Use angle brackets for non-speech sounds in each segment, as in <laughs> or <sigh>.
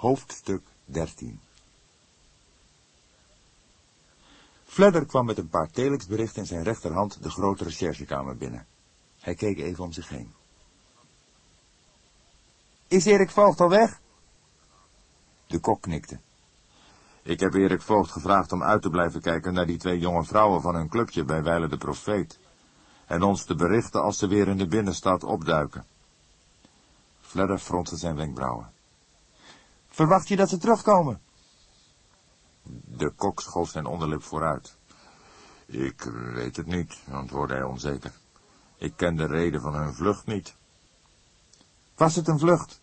Hoofdstuk 13 Fledder kwam met een paar telexberichten in zijn rechterhand de grote recherchekamer binnen. Hij keek even om zich heen. Is Erik Voogd al weg? De kok knikte. Ik heb Erik Voogd gevraagd om uit te blijven kijken naar die twee jonge vrouwen van hun clubje bij Weile de Profeet. En ons te berichten als ze weer in de binnenstad opduiken. Fledder fronste zijn wenkbrauwen. Verwacht je dat ze terugkomen? De kok schoof zijn onderlip vooruit. Ik weet het niet, antwoordde hij onzeker. Ik ken de reden van hun vlucht niet. Was het een vlucht?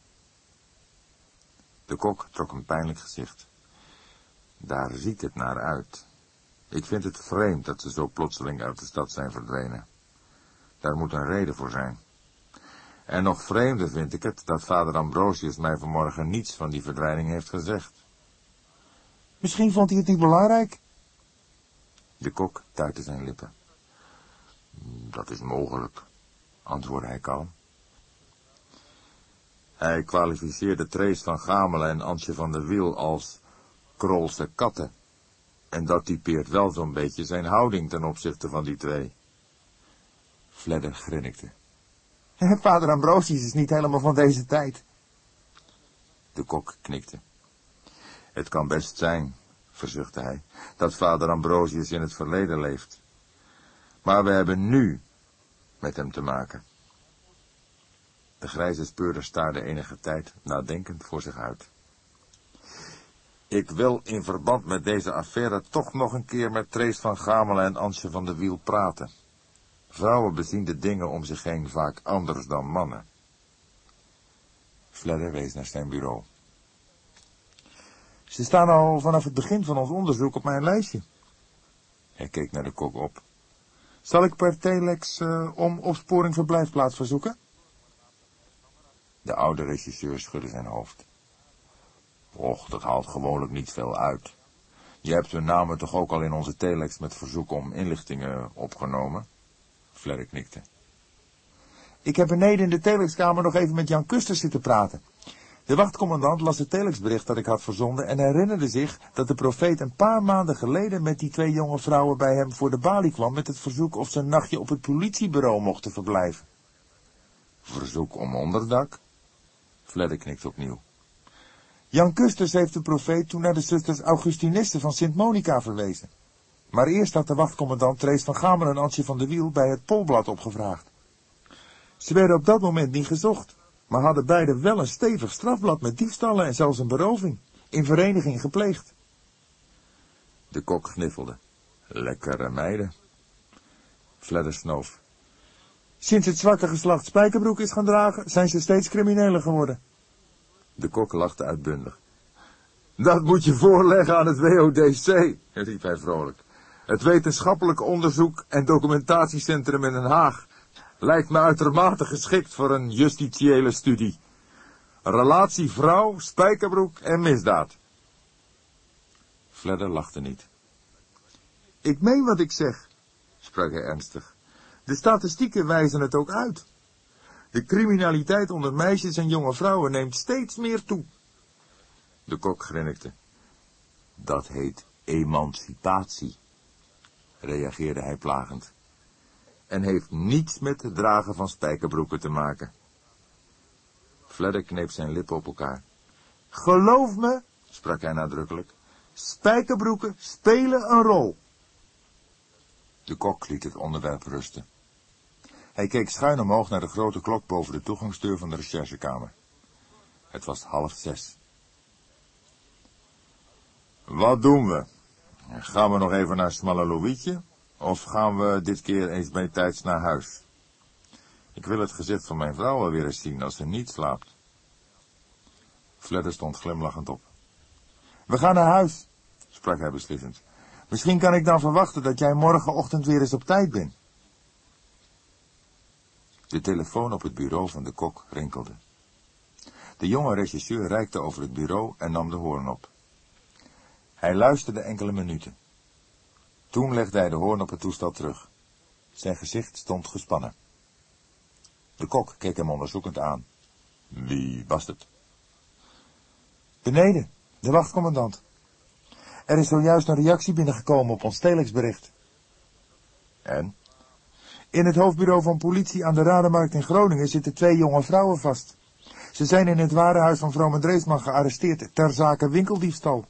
De kok trok een pijnlijk gezicht. Daar ziet het naar uit. Ik vind het vreemd dat ze zo plotseling uit de stad zijn verdwenen. Daar moet een reden voor zijn. En nog vreemder vind ik het dat vader Ambrosius mij vanmorgen niets van die verdwijning heeft gezegd. Misschien vond hij het niet belangrijk. De kok tuitte zijn lippen. Dat is mogelijk, antwoordde hij kalm. Hij kwalificeerde Trees van Gamelen en Antje van der Wiel als krolse katten. En dat typeert wel zo'n beetje zijn houding ten opzichte van die twee. Fledder grinnikte. <laughs> Vader Ambrosius is niet helemaal van deze tijd. De kok knikte. Het kan best zijn, verzuchtte hij, dat vader Ambrosius in het verleden leeft. Maar we hebben nu met hem te maken. De grijze speurder staarde enige tijd nadenkend voor zich uit. Ik wil in verband met deze affaire toch nog een keer met Trees van Gamelen en Ansje van de Wiel praten. Vrouwen bezien de dingen om zich heen vaak anders dan mannen. Fledder wees naar zijn bureau. Ze staan al vanaf het begin van ons onderzoek op mijn lijstje. Hij keek naar de kok op. Zal ik per telex uh, om opsporing verblijfplaats verzoeken? De oude regisseur schudde zijn hoofd. Och, dat haalt gewoonlijk niet veel uit. Je hebt hun namen toch ook al in onze telex met verzoek om inlichtingen opgenomen? Fledder knikte. Ik heb beneden in de telexkamer nog even met Jan Kuster zitten praten. De wachtcommandant las het telexbericht dat ik had verzonden en herinnerde zich dat de profeet een paar maanden geleden met die twee jonge vrouwen bij hem voor de balie kwam met het verzoek of ze een nachtje op het politiebureau mochten verblijven. Verzoek om onderdak? Fledder knikt opnieuw. Jan Kusters heeft de profeet toen naar de zusters Augustinisten van Sint Monica verwezen. Maar eerst had de wachtcommandant Trees van Gamelen en Antje van de Wiel bij het Polblad opgevraagd. Ze werden op dat moment niet gezocht, maar hadden beide wel een stevig strafblad met diefstallen en zelfs een beroving, in vereniging gepleegd. De kok gniffelde. Lekkere meiden. Fledder snoof. Sinds het zwarte geslacht spijkerbroek is gaan dragen, zijn ze steeds crimineler geworden. De kok lachte uitbundig. Dat moet je voorleggen aan het WODC, riep hij vrolijk. Het wetenschappelijk onderzoek en documentatiecentrum in Den Haag lijkt me uitermate geschikt voor een justitiële studie. Relatie vrouw, spijkerbroek en misdaad. Fledder lachte niet. Ik meen wat ik zeg, sprak hij ernstig. De statistieken wijzen het ook uit. De criminaliteit onder meisjes en jonge vrouwen neemt steeds meer toe. De kok grinnikte. Dat heet emancipatie, reageerde hij plagend. En heeft niets met het dragen van spijkerbroeken te maken. Fledder kneep zijn lippen op elkaar. Geloof me, sprak hij nadrukkelijk, spijkerbroeken spelen een rol. De kok liet het onderwerp rusten. Hij keek schuin omhoog naar de grote klok boven de toegangsdeur van de recherchekamer. Het was half zes. Wat doen we? Gaan we nog even naar Smalle? Of gaan we dit keer eens bij tijds naar huis? Ik wil het gezicht van mijn vrouw alweer eens zien als ze niet slaapt. Fledder stond glimlachend op. We gaan naar huis, sprak hij beslissend. Misschien kan ik dan verwachten dat jij morgenochtend weer eens op tijd bent. De telefoon op het bureau van de kok rinkelde. De jonge regisseur reikte over het bureau en nam de hoorn op. Hij luisterde enkele minuten. Toen legde hij de hoorn op het toestel terug. Zijn gezicht stond gespannen. De kok keek hem onderzoekend aan. Wie was het? Beneden, de wachtcommandant. Er is zojuist een reactie binnengekomen op ons telexbericht. En? In het hoofdbureau van politie aan de Rademarkt in Groningen zitten twee jonge vrouwen vast. Ze zijn in het warenhuis van en Dreesman gearresteerd ter zake winkeldiefstal.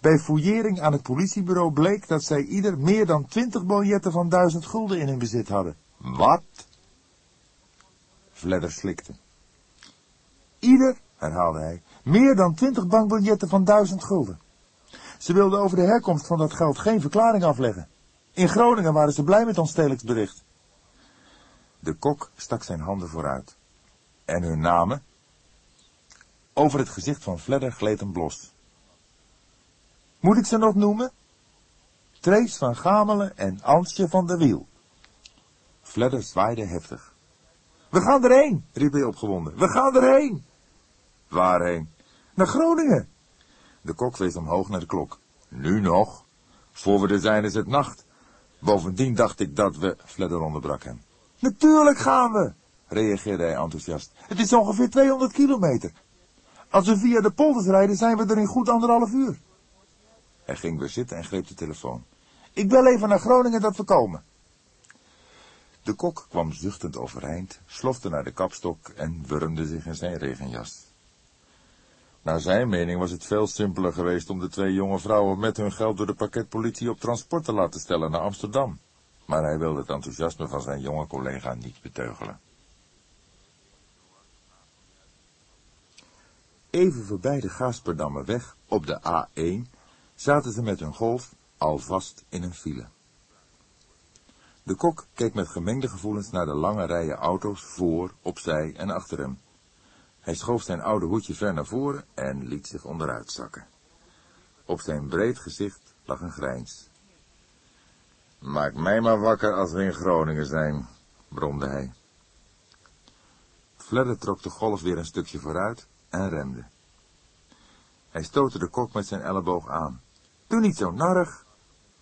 Bij fouillering aan het politiebureau bleek dat zij ieder meer dan twintig biljetten van duizend gulden in hun bezit hadden. Wat? Vledder slikte. Ieder, herhaalde hij, meer dan twintig bankbiljetten van duizend gulden. Ze wilden over de herkomst van dat geld geen verklaring afleggen. In Groningen waren ze blij met ons teleksbericht. De kok stak zijn handen vooruit. En hun namen? Over het gezicht van Fledder gleed een blos. Moet ik ze nog noemen? Trees van Gamelen en Ansje van der Wiel. Fledder zwaaide heftig. We gaan erheen, riep hij opgewonden. We gaan erheen. Waarheen? Naar Groningen. De kok wees omhoog naar de klok. Nu nog? Voor we er zijn is het nacht. Bovendien dacht ik dat we... Fledder onderbrak hem. Natuurlijk gaan we, reageerde hij enthousiast. Het is ongeveer 200 kilometer. Als we via de polders rijden, zijn we er in goed anderhalf uur. Hij ging weer zitten en greep de telefoon. Ik bel even naar Groningen dat we komen. De kok kwam zuchtend overeind, slofte naar de kapstok en wurmde zich in zijn regenjas. Naar zijn mening was het veel simpeler geweest om de twee jonge vrouwen met hun geld door de pakketpolitie op transport te laten stellen naar Amsterdam. Maar hij wilde het enthousiasme van zijn jonge collega niet beteugelen. Even voorbij de Gasperdammer weg, op de A1, zaten ze met hun golf alvast in een file. De kok keek met gemengde gevoelens naar de lange rijen auto's voor, opzij en achter hem. Hij schoof zijn oude hoedje ver naar voren en liet zich onderuit zakken. Op zijn breed gezicht lag een grijns. Maak mij maar wakker als we in Groningen zijn, bromde hij. Fledder trok de golf weer een stukje vooruit en remde. Hij stootte de kok met zijn elleboog aan. Doe niet zo narrig,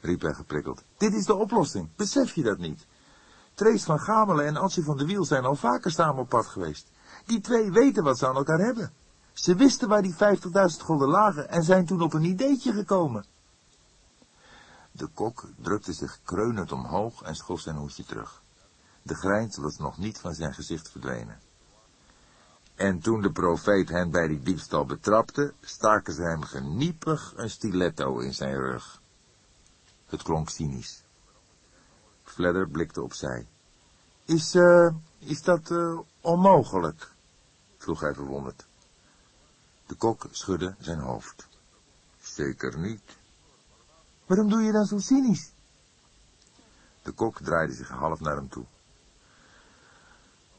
riep hij geprikkeld. Dit is de oplossing, besef je dat niet? Trees van Gamelen en Antje van de Wiel zijn al vaker samen op pad geweest. Die twee weten wat ze aan elkaar hebben. Ze wisten waar die 50.000 gulden lagen en zijn toen op een ideetje gekomen. De kok drukte zich kreunend omhoog en schoof zijn hoedje terug. De grijns was nog niet van zijn gezicht verdwenen. En toen de profeet hen bij die diefstal betrapte, staken ze hem geniepig een stiletto in zijn rug. Het klonk cynisch. Fledder blikte opzij. Is, uh, is dat uh, onmogelijk? vroeg hij verwonderd. De kok schudde zijn hoofd. Zeker niet. Waarom doe je dan zo cynisch? De kok draaide zich half naar hem toe.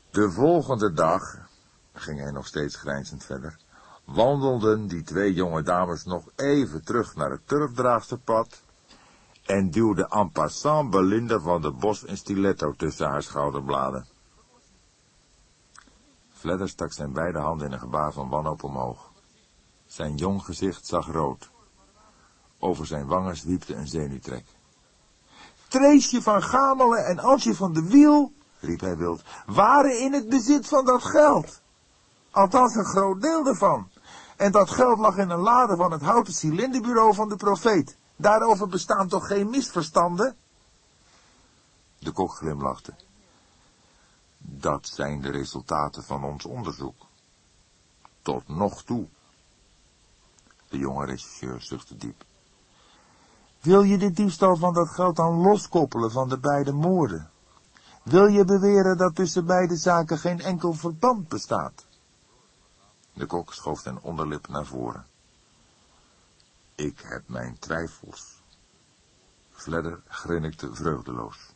De volgende dag, ging hij nog steeds grijnzend verder, wandelden die twee jonge dames nog even terug naar het turfdraagsterpad en duwde en passant Belinda van de Bos een stiletto tussen haar schouderbladen. Fledder stak zijn beide handen in een gebaar van wanhoop omhoog. Zijn jong gezicht zag rood. Over zijn wangen zwiepte een zenuwtrek. Treesje van Gamelen en Ansje van de Wiel, riep hij wild, waren in het bezit van dat geld. Althans een groot deel ervan. En dat geld lag in een lade van het houten cilinderbureau van de profeet. Daarover bestaan toch geen misverstanden? De kok glimlachte. Dat zijn de resultaten van ons onderzoek. Tot nog toe. De jonge regisseur zuchtte diep. Wil je de diefstal van dat geld dan loskoppelen van de beide moorden? Wil je beweren dat tussen beide zaken geen enkel verband bestaat? De kok schoof zijn onderlip naar voren. Ik heb mijn twijfels. Fledder grinnikte vreugdeloos.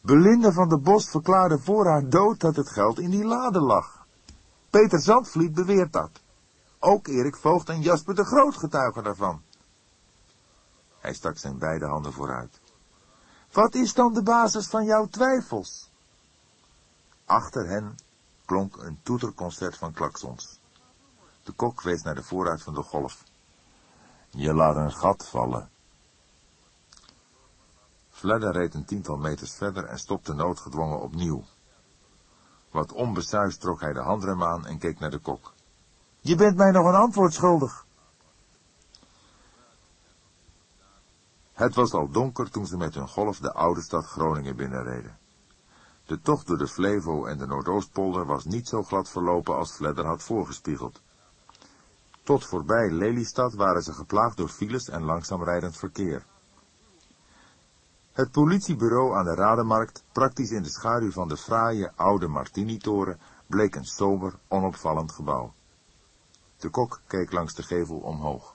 Belinda van der Bos verklaarde voor haar dood dat het geld in die lade lag. Peter Zandvliet beweert dat. Ook Erik Voogd en Jasper de Groot getuigen daarvan. Hij stak zijn beide handen vooruit. Wat is dan de basis van jouw twijfels? Achter hen klonk een toeterconcert van klaksons. De kok wees naar de vooruit van de golf. Je laat een gat vallen. Fledder reed een tiental meters verder en stopte noodgedwongen opnieuw. Wat onbesuisd trok hij de handrem aan en keek naar de kok. Je bent mij nog een antwoord schuldig. Het was al donker toen ze met hun golf de oude stad Groningen binnenreden. De tocht door de Flevo en de Noordoostpolder was niet zo glad verlopen als Fledder had voorgespiegeld. Tot voorbij Lelystad waren ze geplaagd door files en langzaam rijdend verkeer. Het politiebureau aan de Rademarkt, praktisch in de schaduw van de fraaie oude Martini-toren, bleek een sober, onopvallend gebouw. De kok keek langs de gevel omhoog.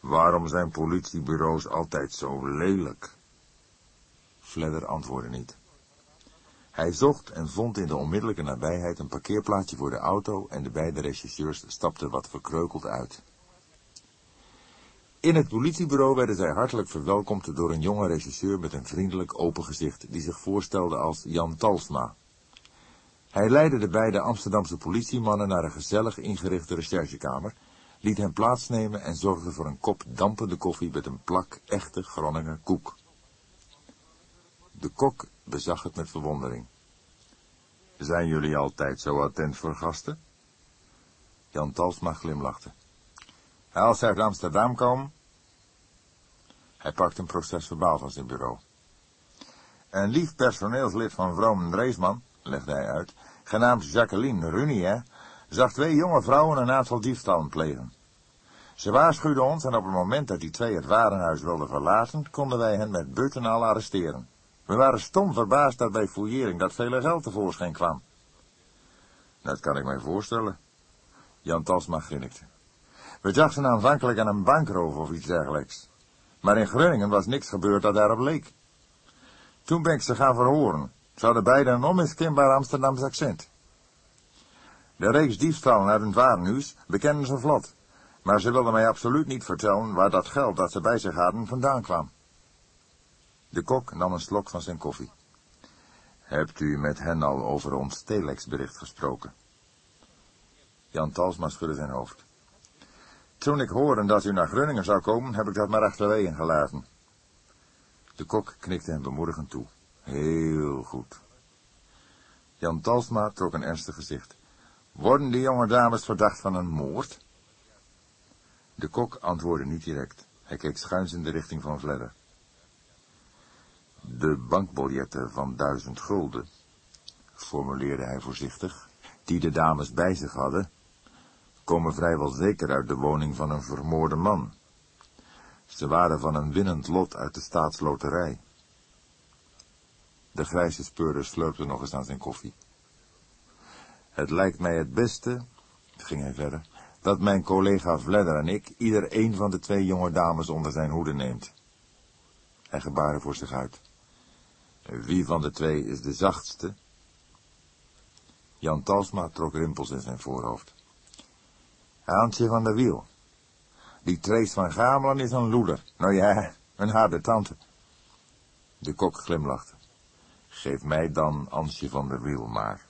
Waarom zijn politiebureaus altijd zo lelijk? Fledder antwoordde niet. Hij zocht en vond in de onmiddellijke nabijheid een parkeerplaatsje voor de auto en de beide rechercheurs stapten wat verkreukeld uit. In het politiebureau werden zij hartelijk verwelkomd door een jonge rechercheur met een vriendelijk open gezicht, die zich voorstelde als Jan Talsma. Hij leidde de beide Amsterdamse politiemannen naar een gezellig ingerichte recherchekamer, liet hen plaatsnemen en zorgde voor een kop dampende koffie met een plak echte Groninger koek. De kok bezag het met verwondering. Zijn jullie altijd zo attent voor gasten? Jan Talsma glimlachte. Als ze uit Amsterdam komen... Hij pakte een procesverbaal van zijn bureau. Een lief personeelslid van Vroom Dreesman, legde hij uit, genaamd Jacqueline Runier, zag twee jonge vrouwen een aantal diefstallen plegen. Ze waarschuwden ons en op het moment dat die twee het warenhuis wilden verlaten, konden wij hen met but al arresteren. We waren stom verbaasd dat bij fouillering dat vele geld tevoorschijn kwam. Dat kan ik mij voorstellen. Jan Talsma grinnikte. We dachten aanvankelijk aan een bankroof of iets dergelijks. Maar in Groningen was niks gebeurd dat daarop leek. Toen ben ik ze gaan verhoren. Ze hadden beiden een onmiskenbaar Amsterdams accent. De reeks diefstallen uit het warenhuis bekenden ze vlot. Maar ze wilden mij absoluut niet vertellen waar dat geld dat ze bij zich hadden vandaan kwam. De kok nam een slok van zijn koffie. Hebt u met hen al over ons telexbericht gesproken? Jan Talsma schudde zijn hoofd. Toen ik hoorde dat u naar Groningen zou komen, heb ik dat maar achterwege gelaten. De kok knikte hem bemoedigend toe. Heel goed. Jan Talsma trok een ernstig gezicht. Worden die jonge dames verdacht van een moord? De kok antwoordde niet direct. Hij keek schuins in de richting van Vledder. De bankbiljetten van duizend gulden, formuleerde hij voorzichtig, die de dames bij zich hadden, komen vrijwel zeker uit de woning van een vermoorde man. Ze waren van een winnend lot uit de staatsloterij. De grijze speurder slurpte nog eens aan zijn koffie. Het lijkt mij het beste, ging hij verder, dat mijn collega Vledder en ik ieder een van de twee jonge dames onder zijn hoede neemt. Hij gebaarde voor zich uit. Wie van de twee is de zachtste? Jan Talsma trok rimpels in zijn voorhoofd. Haantje van der Wiel. Die Trace van Gamelen is een loeder. Nou ja, een harde tante. De kok glimlachte. Geef mij dan Ansje van der Wiel maar.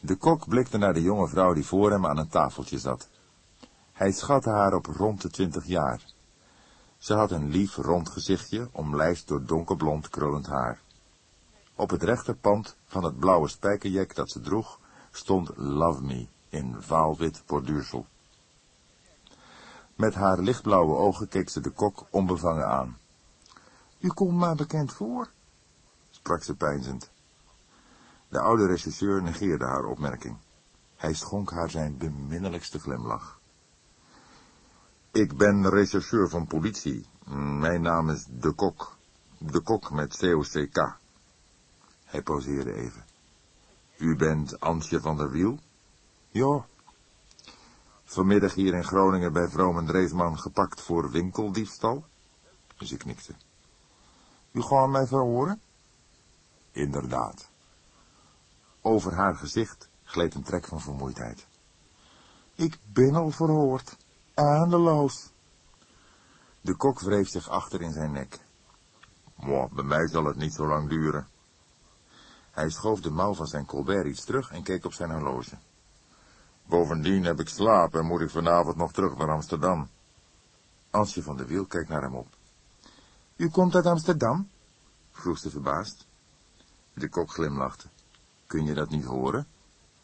De kok blikte naar de jonge vrouw die voor hem aan een tafeltje zat. Hij schatte haar op rond de twintig jaar. Ze had een lief rond gezichtje, omlijst door donkerblond krullend haar. Op het rechterpand van het blauwe spijkerjek dat ze droeg, stond Love Me in vaalwit borduursel. Met haar lichtblauwe ogen keek ze de kok onbevangen aan. U komt maar bekend voor, sprak ze peinzend. De oude regisseur negeerde haar opmerking. Hij schonk haar zijn beminnelijkste glimlach. Ik ben rechercheur van politie. Mijn naam is De Kok. De Kok met C-O-C-K. Hij pauzeerde even. U bent Antje van der Wiel? Ja. Vanmiddag hier in Groningen bij Vroom en Dreesman gepakt voor winkeldiefstal? Ze knikte. U gaat mij verhoren? Inderdaad. Over haar gezicht gleed een trek van vermoeidheid. Ik ben al verhoord. Eindeloos. De kok wreef zich achter in zijn nek. Moi, bij mij zal het niet zo lang duren. Hij schoof de mouw van zijn colbert iets terug en keek op zijn horloge. Bovendien heb ik slaap en moet ik vanavond nog terug naar Amsterdam. Ansje van de Wiel keek naar hem op. U komt uit Amsterdam? vroeg ze verbaasd. De kok glimlachte. Kun je dat niet horen?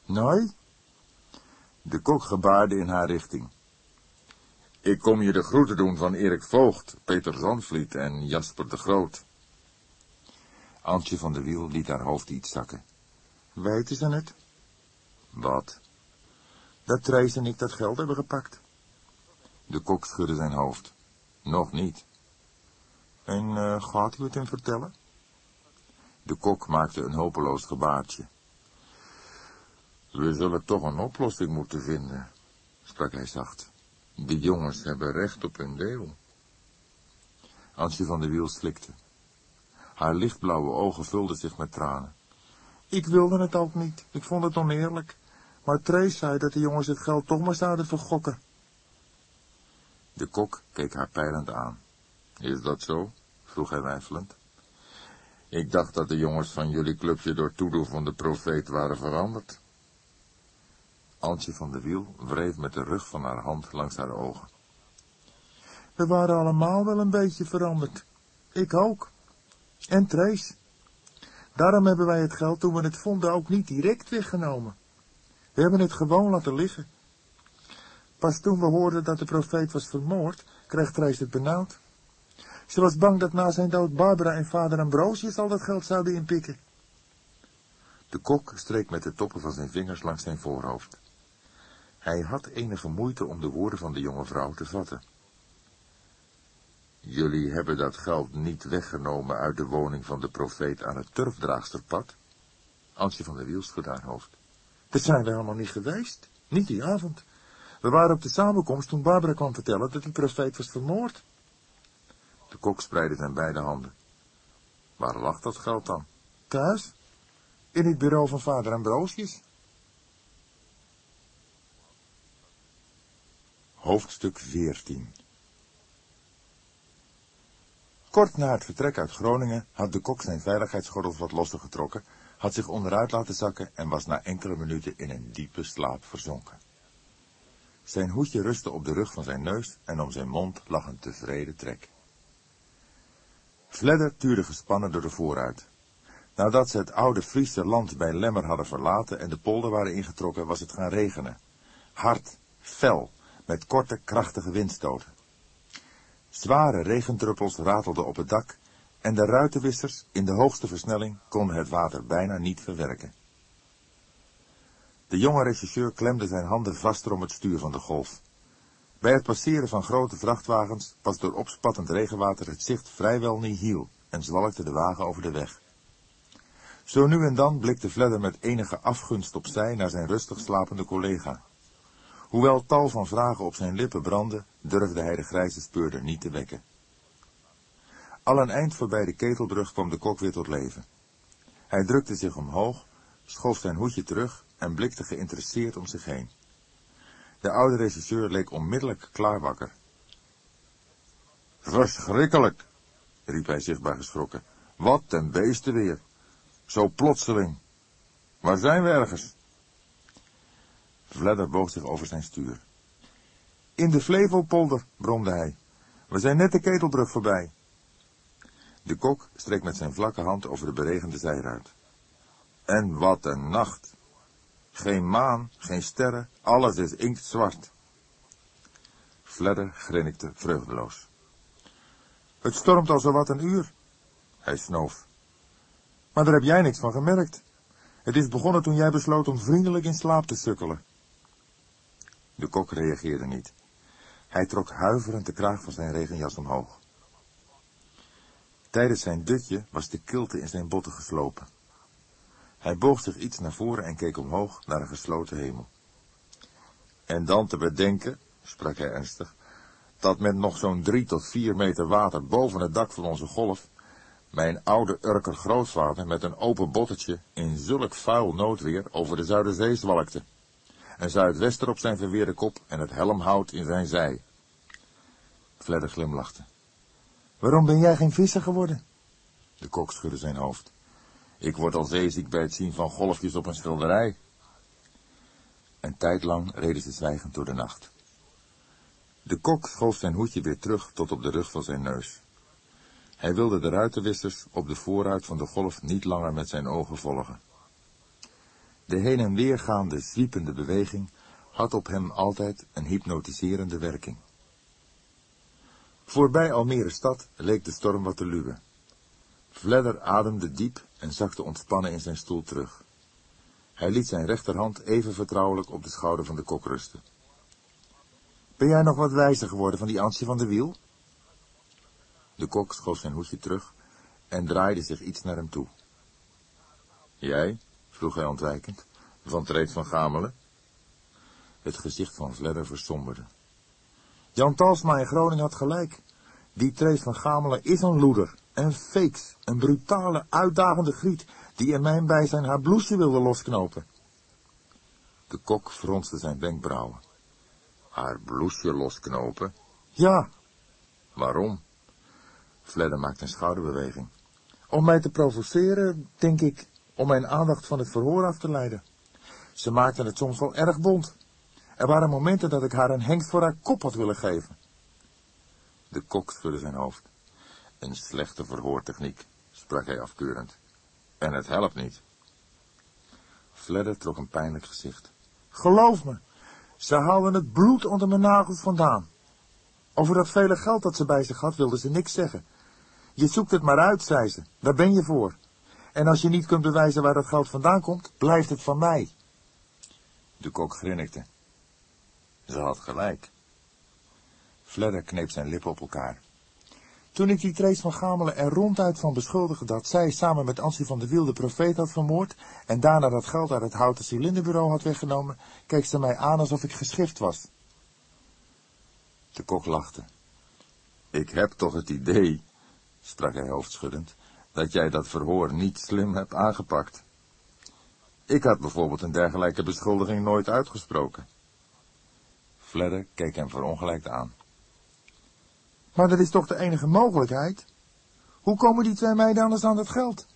Nee. De kok gebaarde in haar richting. Ik kom je de groeten doen van Erik Voogd, Peter Zandvliet en Jasper de Groot. Antje van de Wiel liet haar hoofd iets zakken. Weten ze het? Wat? Dat Trace en ik dat geld hebben gepakt. De kok schudde zijn hoofd. Nog niet. En uh, gaat u het hem vertellen? De kok maakte een hopeloos gebaartje. We zullen toch een oplossing moeten vinden, sprak hij zacht. Die jongens hebben recht op hun deel. Ansje van de Wiel slikte. Haar lichtblauwe ogen vulden zich met tranen. Ik wilde het ook niet. Ik vond het oneerlijk. Maar Trace zei dat de jongens het geld toch maar zouden vergokken. De kok keek haar peilend aan. Is dat zo? vroeg hij weifelend. Ik dacht dat de jongens van jullie clubje door toedoen van de profeet waren veranderd. Antje van de Wiel wreef met de rug van haar hand langs haar ogen. We waren allemaal wel een beetje veranderd. Ik ook. En Trace. Daarom hebben wij het geld toen we het vonden ook niet direct weggenomen. We hebben het gewoon laten liggen. Pas toen we hoorden dat de profeet was vermoord, kreeg Trace het benauwd. Ze was bang dat na zijn dood Barbara en vader Ambrosius al dat geld zouden inpikken. De kok streek met de toppen van zijn vingers langs zijn voorhoofd. Hij had enige moeite om de woorden van de jonge vrouw te vatten. Jullie hebben dat geld niet weggenomen uit de woning van de profeet aan het turfdraagsterpad? Antje van der Wiel schudde haar hoofd. Dat zijn we helemaal niet geweest. Niet die avond. We waren op de samenkomst toen Barbara kwam vertellen dat die profeet was vermoord. De kok spreidde zijn beide handen. Waar lag dat geld dan? Thuis. In het bureau van vader Ambrosius. Hoofdstuk 14 Kort na het vertrek uit Groningen had de kok zijn veiligheidsgordels wat losser getrokken, had zich onderuit laten zakken en was na enkele minuten in een diepe slaap verzonken. Zijn hoedje rustte op de rug van zijn neus en om zijn mond lag een tevreden trek. Fledder tuurde gespannen door de vooruit. Nadat ze het oude Friese land bij Lemmer hadden verlaten en de polder waren ingetrokken, was het gaan regenen. Hard, fel, met korte, krachtige windstoten. Zware regentruppels ratelden op het dak en de ruitenwissers in de hoogste versnelling konden het water bijna niet verwerken. De jonge regisseur klemde zijn handen vaster om het stuur van de golf. Bij het passeren van grote vrachtwagens was door opspattend regenwater het zicht vrijwel nihil en zwalkte de wagen over de weg. Zo nu en dan blikte Fledder met enige afgunst opzij naar zijn rustig slapende collega. Hoewel tal van vragen op zijn lippen brandden, durfde hij de grijze speurder niet te wekken. Al een eind voorbij de ketelbrug kwam de kok weer tot leven. Hij drukte zich omhoog, schoof zijn hoedje terug en blikte geïnteresseerd om zich heen. De oude regisseur leek onmiddellijk klaarwakker. Verschrikkelijk, riep hij zichtbaar geschrokken. Wat ten beeste weer. Zo plotseling. Waar zijn we ergens? Vledder boog zich over zijn stuur. In de Flevopolder, bromde hij. We zijn net de ketelbrug voorbij. De kok streek met zijn vlakke hand over de beregende zijruit. En wat een nacht! Geen maan, geen sterren, alles is inktzwart. Fledder grinnikte vreugdeloos. Het stormt al zo wat een uur. Hij snoof. Maar daar heb jij niks van gemerkt. Het is begonnen toen jij besloot om vriendelijk in slaap te sukkelen. De kok reageerde niet. Hij trok huiverend de kraag van zijn regenjas omhoog. Tijdens zijn dutje was de kilte in zijn botten geslopen. Hij boog zich iets naar voren en keek omhoog naar een gesloten hemel. En dan te bedenken, sprak hij ernstig, dat met nog zo'n drie tot vier meter water boven het dak van onze golf, mijn oude Urker grootvader met een open bottetje in zulk vuil noodweer over de Zuiderzee zwalkte een zuidwester op zijn verweerde kop en het helmhout in zijn zij. Fledder glimlachte. Waarom ben jij geen visser geworden? De kok schudde zijn hoofd. Ik word al zeeziek bij het zien van golfjes op een schilderij. Een tijd lang reden ze zwijgend door de nacht. De kok schoof zijn hoedje weer terug tot op de rug van zijn neus. Hij wilde de ruitenwissers op de vooruit van de golf niet langer met zijn ogen volgen. De heen en weer gaande, zwiepende beweging had op hem altijd een hypnotiserende werking. Voorbij Almere stad leek de storm wat te luwen. Vledder ademde diep en zakte ontspannen in zijn stoel terug. Hij liet zijn rechterhand even vertrouwelijk op de schouder van de kok rusten. Ben jij nog wat wijzer geworden van die Ansje van de Wiel? De kok schoof zijn hoedje terug en draaide zich iets naar hem toe. Jij? Vroeg hij ontwijkend. Van Treed van Gamelen? Het gezicht van Vledder versomberde. Jan Talsma in Groningen had gelijk. Die Treed van Gamelen is een loeder, een feeks, een brutale, uitdagende griet, die in mijn bijzijn haar bloesje wilde losknopen. De kok fronste zijn wenkbrauwen. Haar bloesje losknopen? Ja. Waarom? Fledder maakte een schouderbeweging. Om mij te provoceren, denk ik, om mijn aandacht van het verhoor af te leiden. Ze maakte het soms wel erg bond. Er waren momenten dat ik haar een hengst voor haar kop had willen geven. De kok schudde zijn hoofd. Een slechte verhoortechniek, sprak hij afkeurend. En het helpt niet. Fledder trok een pijnlijk gezicht. Geloof me, ze haalden het bloed onder mijn nagels vandaan. Over dat vele geld dat ze bij zich had, wilde ze niks zeggen. Je zoekt het maar uit, zei ze. Daar ben je voor. En als je niet kunt bewijzen waar dat geld vandaan komt, blijft het van mij. De kok grinnikte. Ze had gelijk. Fledder kneep zijn lippen op elkaar. Toen ik die Trace van Gamelen er ronduit van beschuldigde dat zij samen met Ansie van de Wiel de profeet had vermoord en daarna dat geld uit het houten cilinderbureau had weggenomen, keek ze mij aan alsof ik geschift was. De kok lachte. Ik heb toch het idee, sprak hij hoofdschuddend, dat jij dat verhoor niet slim hebt aangepakt. Ik had bijvoorbeeld een dergelijke beschuldiging nooit uitgesproken. Fledder keek hem verongelijkt aan. Maar dat is toch de enige mogelijkheid? Hoe komen die twee meiden anders aan dat geld?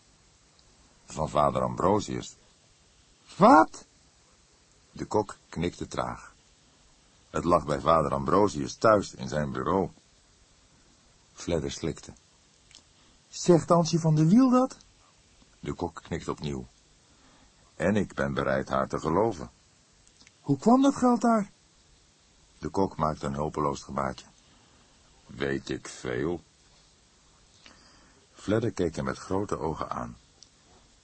Van vader Ambrosius. Wat? De kok knikte traag. Het lag bij vader Ambrosius thuis in zijn bureau. Fledder slikte. Zegt Ansje van de Wiel dat? De kok knikt opnieuw. En ik ben bereid haar te geloven. Hoe kwam dat geld daar? De kok maakte een hulpeloos gebaartje. Weet ik veel. Fledder keek hem met grote ogen aan.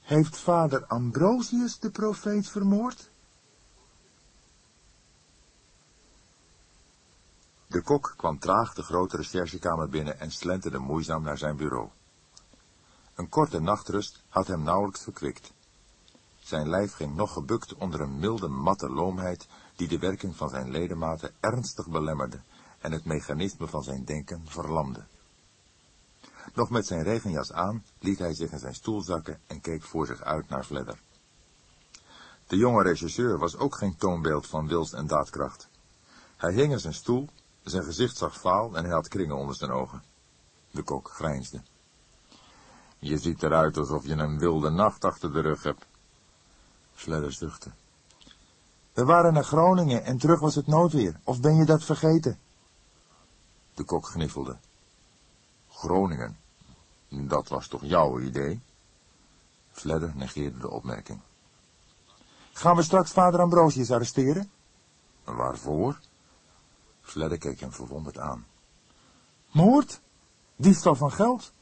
Heeft vader Ambrosius de profeet vermoord? De kok kwam traag de grote recherchekamer binnen en slenterde moeizaam naar zijn bureau. Een korte nachtrust had hem nauwelijks verkwikt. Zijn lijf ging nog gebukt onder een milde, matte loomheid, die de werking van zijn ledematen ernstig belemmerde en het mechanisme van zijn denken verlamde. Nog met zijn regenjas aan, liet hij zich in zijn stoel zakken en keek voor zich uit naar Fledder. De jonge regisseur was ook geen toonbeeld van wils en daadkracht. Hij hing in zijn stoel, zijn gezicht zag vaal en hij had kringen onder zijn ogen. De kok grijnsde. Je ziet eruit alsof je een wilde nacht achter de rug hebt. Fledder zuchtte. We waren naar Groningen en terug was het noodweer. Of ben je dat vergeten? De kok gniffelde. Groningen. Dat was toch jouw idee? Fledder negeerde de opmerking. Gaan we straks vader Ambrosius arresteren? Waarvoor? Fledder keek hem verwonderd aan. Moord? Diefstal van geld?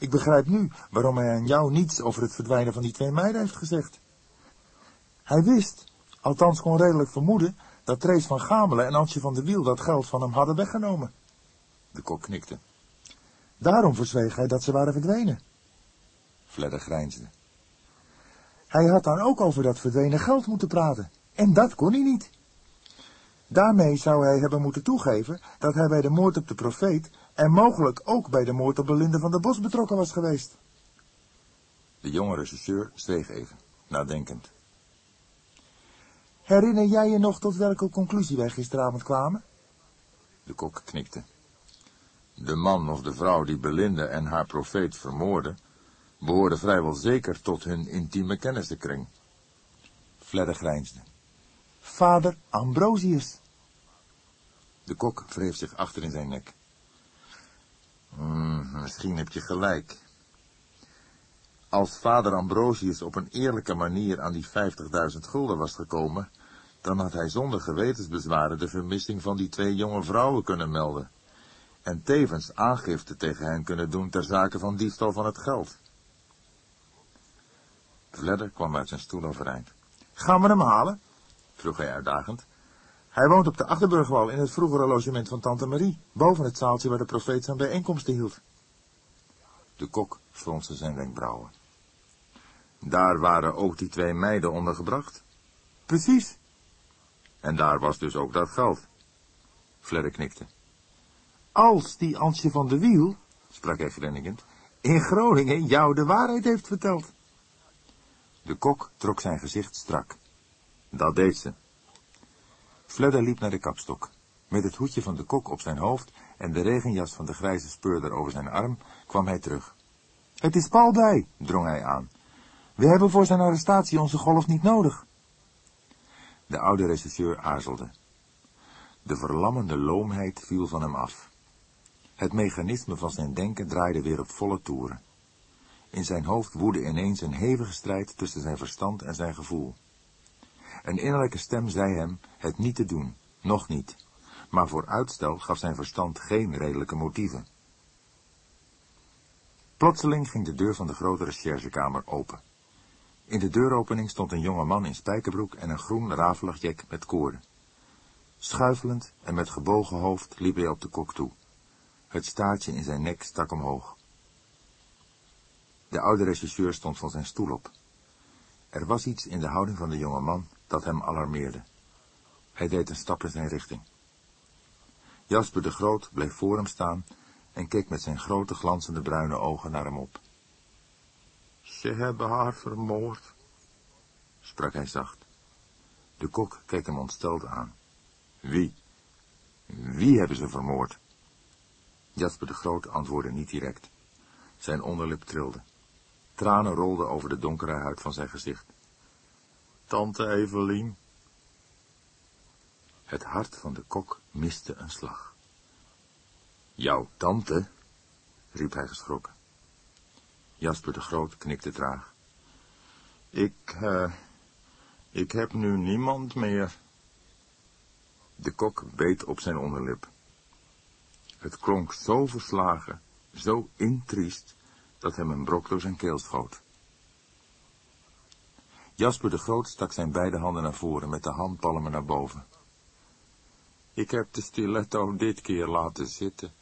Ik begrijp nu waarom hij aan jou niets over het verdwijnen van die twee meiden heeft gezegd. Hij wist, althans kon redelijk vermoeden, dat Trace van Gamelen en Antje van de Wiel dat geld van hem hadden weggenomen. De kok knikte. Daarom verzweeg hij dat ze waren verdwenen. Fledder grijnsde. Hij had dan ook over dat verdwenen geld moeten praten. En dat kon hij niet. Daarmee zou hij hebben moeten toegeven dat hij bij de moord op de profeet en mogelijk ook bij de moord op Belinda van der Bos betrokken was geweest. De jonge regisseur zweeg even, nadenkend. Herinner jij je nog tot welke conclusie wij gisteravond kwamen? De kok knikte. De man of de vrouw die Belinda en haar profeet vermoorden, behoorde vrijwel zeker tot hun intieme kennissenkring. Fledder grijnsde. Vader Ambrosius. De kok wreef zich achter in zijn nek. Hmm, misschien heb je gelijk. Als vader Ambrosius op een eerlijke manier aan die 50.000 gulden was gekomen, dan had hij zonder gewetensbezwaren de vermissing van die twee jonge vrouwen kunnen melden. En tevens aangifte tegen hen kunnen doen ter zake van diefstal van het geld. Vledder kwam uit zijn stoel overeind. Gaan we hem halen? vroeg hij uitdagend. Hij woont op de Achterburgwal in het vroegere logement van Tante Marie, boven het zaaltje waar de profeet zijn bijeenkomsten hield. De kok fronste zijn wenkbrauwen. Daar waren ook die twee meiden ondergebracht? Precies. En daar was dus ook dat geld. Fledder knikte. Als die Ansje van de Wiel, sprak hij grinnikend, in Groningen jou de waarheid heeft verteld. De kok trok zijn gezicht strak. Dat deed ze. Fledder liep naar de kapstok. Met het hoedje van de kok op zijn hoofd en de regenjas van de grijze speurder over zijn arm, kwam hij terug. Het is Paul bij, drong hij aan. We hebben voor zijn arrestatie onze golf niet nodig. De oude regisseur aarzelde. De verlammende loomheid viel van hem af. Het mechanisme van zijn denken draaide weer op volle toeren. In zijn hoofd woedde ineens een hevige strijd tussen zijn verstand en zijn gevoel. Een innerlijke stem zei hem het niet te doen, nog niet, maar voor uitstel gaf zijn verstand geen redelijke motieven. Plotseling ging de deur van de grote recherchekamer open. In de deuropening stond een jonge man in spijkerbroek en een groen rafelig jek met koorden. Schuifelend en met gebogen hoofd liep hij op de kok toe. Het staartje in zijn nek stak omhoog. De oude regisseur stond van zijn stoel op. Er was iets in de houding van de jonge man dat hem alarmeerde. Hij deed een stap in zijn richting. Jasper de Groot bleef voor hem staan en keek met zijn grote glanzende bruine ogen naar hem op. Ze hebben haar vermoord, sprak hij zacht. De kok keek hem ontsteld aan. Wie? Wie hebben ze vermoord? Jasper de Groot antwoordde niet direct. Zijn onderlip trilde. Tranen rolden over de donkere huid van zijn gezicht. Tante Evelien. Het hart van de kok miste een slag. Jouw tante? riep hij geschrokken. Jasper de Groot knikte traag. Ik, uh, ik heb nu niemand meer. De kok beet op zijn onderlip. Het klonk zo verslagen, zo intriest, dat hem een brok door zijn keel schoot. Jasper de Groot stak zijn beide handen naar voren met de handpalmen naar boven. Ik heb de stiletto dit keer laten zitten,